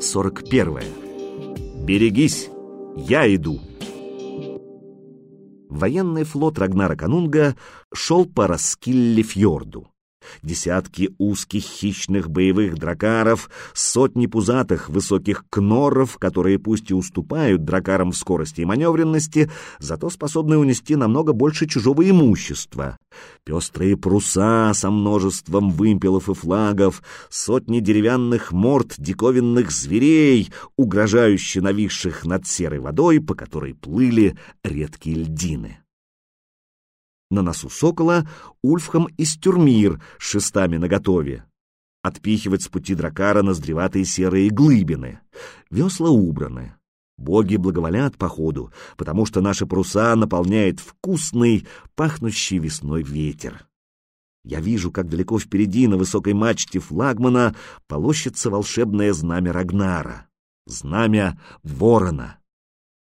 41. Берегись, я иду. Военный флот Рагнара Канунга шел по Раскилле-фьорду. Десятки узких хищных боевых дракаров, сотни пузатых высоких кноров, которые пусть и уступают дракарам в скорости и маневренности, зато способны унести намного больше чужого имущества. Пестрые паруса со множеством вымпелов и флагов, сотни деревянных морд диковинных зверей, угрожающе нависших над серой водой, по которой плыли редкие льдины. На носу сокола Ульфхам и Стюрмир с шестами наготове. Отпихивать с пути дракара наздреватые серые глыбины. Весла убраны. Боги благоволят походу, потому что наши паруса наполняет вкусный, пахнущий весной ветер. Я вижу, как далеко впереди на высокой мачте флагмана полощется волшебное знамя Рагнара. Знамя Ворона.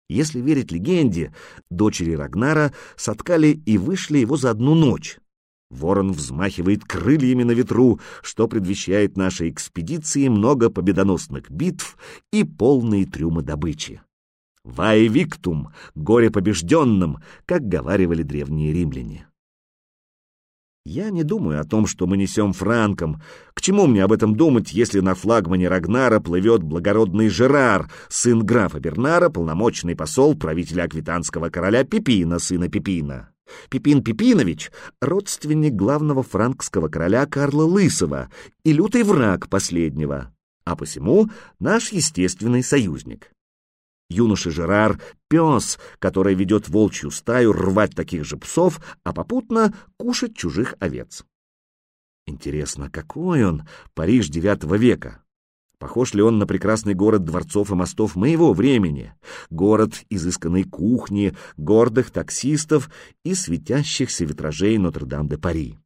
Если верить легенде, дочери Рагнара соткали и вышли его за одну ночь. Ворон взмахивает крыльями на ветру, что предвещает нашей экспедиции много победоносных битв и полные трюмы добычи. «Ваe victum» — горе побежденным, как говаривали древние римляне. Я не думаю о том, что мы несем франкам. К чему мне об этом думать, если на флагмане Рагнара плывет благородный Жерар, сын графа Бернара, полномочный посол правителя аквитанского короля Пипина, сына Пипина? Пипин Пипинович — родственник главного франкского короля Карла Лысого и лютый враг последнего, а посему наш естественный союзник. Юноша Жерар — пес, который ведет волчью стаю рвать таких же псов, а попутно кушать чужих овец. Интересно, какой он, Париж девятого века? Похож ли он на прекрасный город дворцов и мостов моего времени? Город изысканной кухни, гордых таксистов и светящихся витражей Нотр-Дам-де-Пари.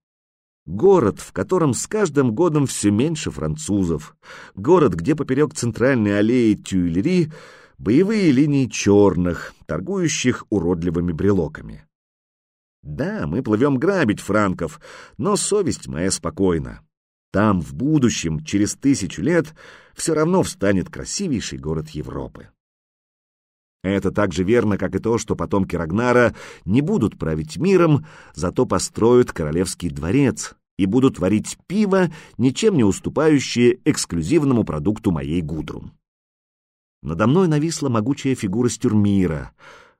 Город, в котором с каждым годом все меньше французов. Город, где поперек центральной аллеи Тюильри боевые линии черных, торгующих уродливыми брелоками. Да, мы плывем грабить франков, но совесть моя спокойна. Там, в будущем, через тысячу лет, все равно встанет красивейший город Европы. Это так же верно, как и то, что потомки Рагнара не будут править миром, зато построят королевский дворец и будут варить пиво, ничем не уступающее эксклюзивному продукту моей Гудрун. Надо мной нависла могучая фигура стюрмира.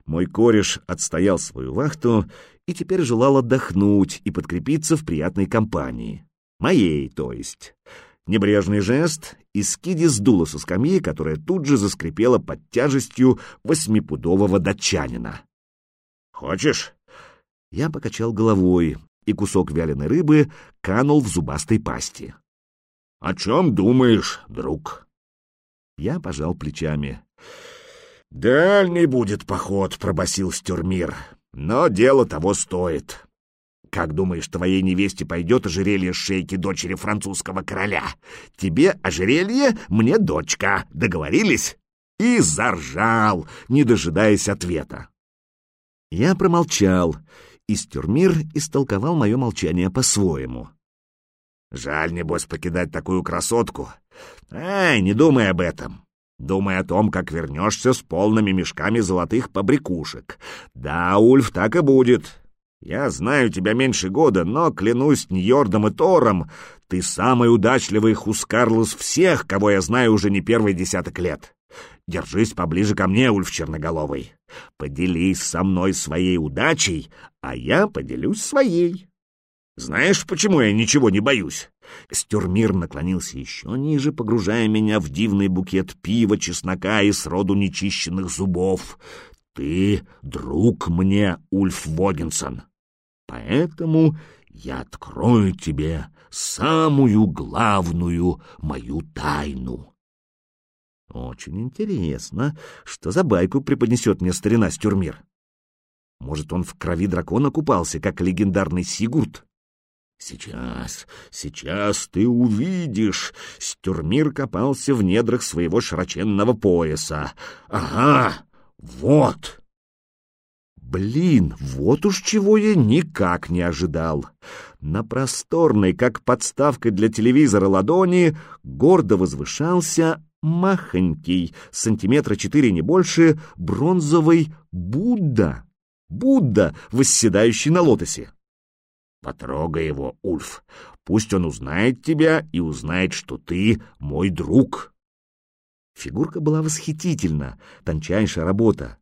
Мой кореш отстоял свою вахту и теперь желал отдохнуть и подкрепиться в приятной компании. Моей, то есть. Небрежный жест, и Скиди сдула со скамьи, которая тут же заскрипела под тяжестью восьмипудового датчанина. «Хочешь?» Я покачал головой, и кусок вяленой рыбы канул в зубастой пасти. «О чем думаешь, друг?» Я пожал плечами. «Дальний будет поход», — пробасил Стюрмир. «Но дело того стоит. Как думаешь, твоей невесте пойдет ожерелье шейки дочери французского короля? Тебе ожерелье, мне дочка. Договорились?» И заржал, не дожидаясь ответа. Я промолчал, и Стюрмир истолковал мое молчание по-своему. «Жаль, небось, покидать такую красотку, Ай, не думай об этом. Думай о том, как вернешься с полными мешками золотых побрякушек. Да, Ульф, так и будет. Я знаю тебя меньше года, но, клянусь Ньордом и Тором, ты самый удачливый Хускарлус всех, кого я знаю уже не первый десяток лет. Держись поближе ко мне, Ульф Черноголовый. Поделись со мной своей удачей, а я поделюсь своей. Знаешь, почему я ничего не боюсь? Стюрмир наклонился еще ниже, погружая меня в дивный букет пива, чеснока и сроду нечищенных зубов. Ты друг мне, Ульф Вогинсон. Поэтому я открою тебе самую главную мою тайну. Очень интересно, что за байку преподнесет мне старина Стюрмир. Может, он в крови дракона купался, как легендарный Сигурд? Сейчас, сейчас ты увидишь. Стюрмир копался в недрах своего широченного пояса. Ага, вот. Блин, вот уж чего я никак не ожидал. На просторной, как подставка для телевизора ладони, гордо возвышался махонький, сантиметра четыре не больше, бронзовый Будда. Будда, восседающий на лотосе. Потрогай его, Ульф. Пусть он узнает тебя и узнает, что ты мой друг. Фигурка была восхитительна, тончайшая работа.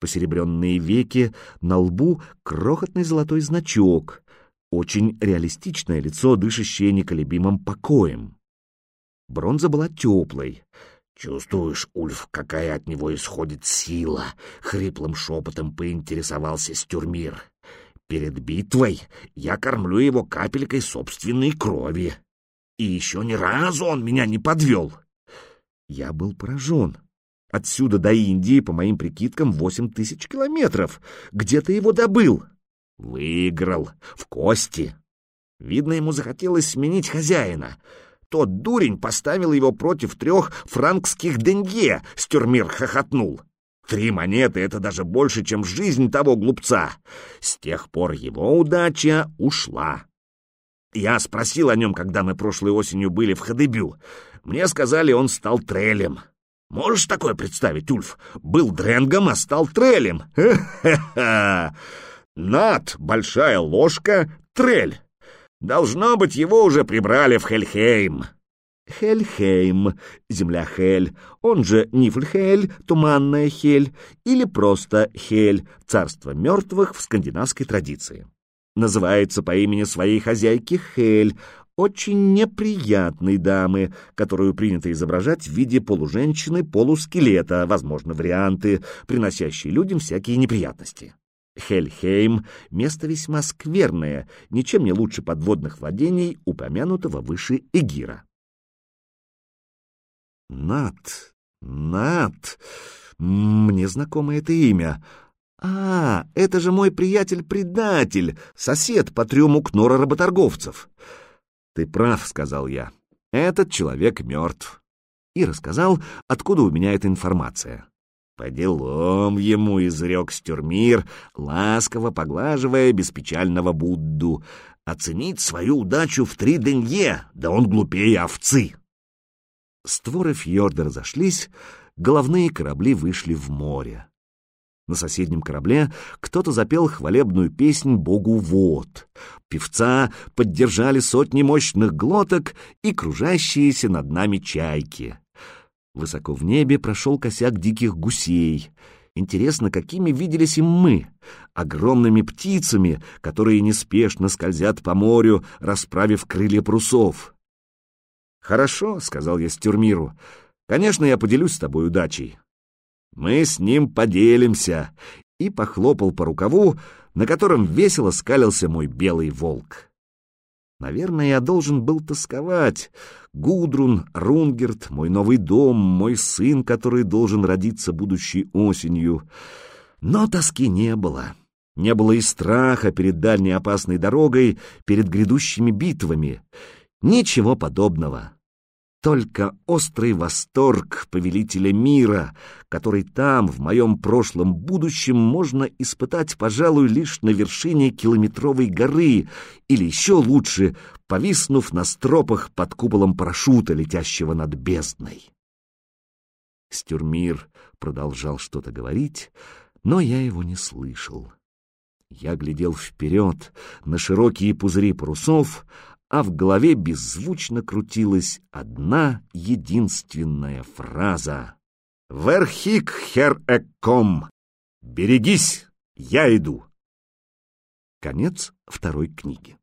Посеребренные веки, на лбу крохотный золотой значок, очень реалистичное лицо, дышащее неколебимым покоем. Бронза была теплой. «Чувствуешь, Ульф, какая от него исходит сила?» — хриплым шепотом поинтересовался Стюрмир. «Перед битвой я кормлю его капелькой собственной крови. И еще ни разу он меня не подвел». Я был поражен. Отсюда до Индии, по моим прикидкам, восемь тысяч километров. Где ты его добыл? Выиграл. В кости. Видно, ему захотелось сменить хозяина. Тот дурень поставил его против трех франкских денье, Стюрмир хохотнул. Три монеты — это даже больше, чем жизнь того глупца. С тех пор его удача ушла. Я спросил о нем, когда мы прошлой осенью были в Хадыбю. Мне сказали, он стал трелем. Можешь такое представить, Ульф? Был дренгом, а стал трелем. Хе-хе-хе! Над, большая ложка, трель. Должно быть, его уже прибрали в Хельхейм. Хельхейм, земля Хель, он же Нифльхель, туманная Хель, или просто Хель, царство мертвых в скандинавской традиции. Называется по имени своей хозяйки Хель, очень неприятной дамы, которую принято изображать в виде полуженщины, полускелета, возможно, варианты, приносящие людям всякие неприятности. Хельхейм — место весьма скверное, ничем не лучше подводных владений, упомянутого выше Эгира. Над, Над, мне знакомо это имя. А, это же мой приятель-предатель, сосед по трюму кнора работорговцев. Ты прав, сказал я. Этот человек мертв. И рассказал, откуда у меня эта информация. По делам ему изрек Стюрмир, ласково поглаживая беспечального Будду. Оценить свою удачу в три денье, да он глупее овцы. Створы фьорда разошлись, головные корабли вышли в море. На соседнем корабле кто-то запел хвалебную песнь богу вод. Певца поддержали сотни мощных глоток и кружащиеся над нами чайки. Высоко в небе прошел косяк диких гусей. Интересно, какими виделись им мы? Огромными птицами, которые неспешно скользят по морю, расправив крылья парусов. «Хорошо», — сказал я Стюрмиру. «Конечно, я поделюсь с тобой удачей. Мы с ним поделимся», — и похлопал по рукаву, на котором весело скалился мой белый волк. Наверное, я должен был тосковать. Гудрун, Рунгерт, мой новый дом, мой сын, который должен родиться будущей осенью. Но тоски не было. Не было и страха перед дальней опасной дорогой, перед грядущими битвами. Ничего подобного. Только острый восторг повелителя мира, который там, в моем прошлом будущем, можно испытать, пожалуй, лишь на вершине километровой горы, или еще лучше, повиснув на стропах под куполом парашюта, летящего над бездной. Стюрмир продолжал что-то говорить, но я его не слышал. Я глядел вперед на широкие пузыри парусов, а в голове беззвучно крутилась одна единственная фраза. «Верхик хер экком! Берегись, я иду!» Конец второй книги.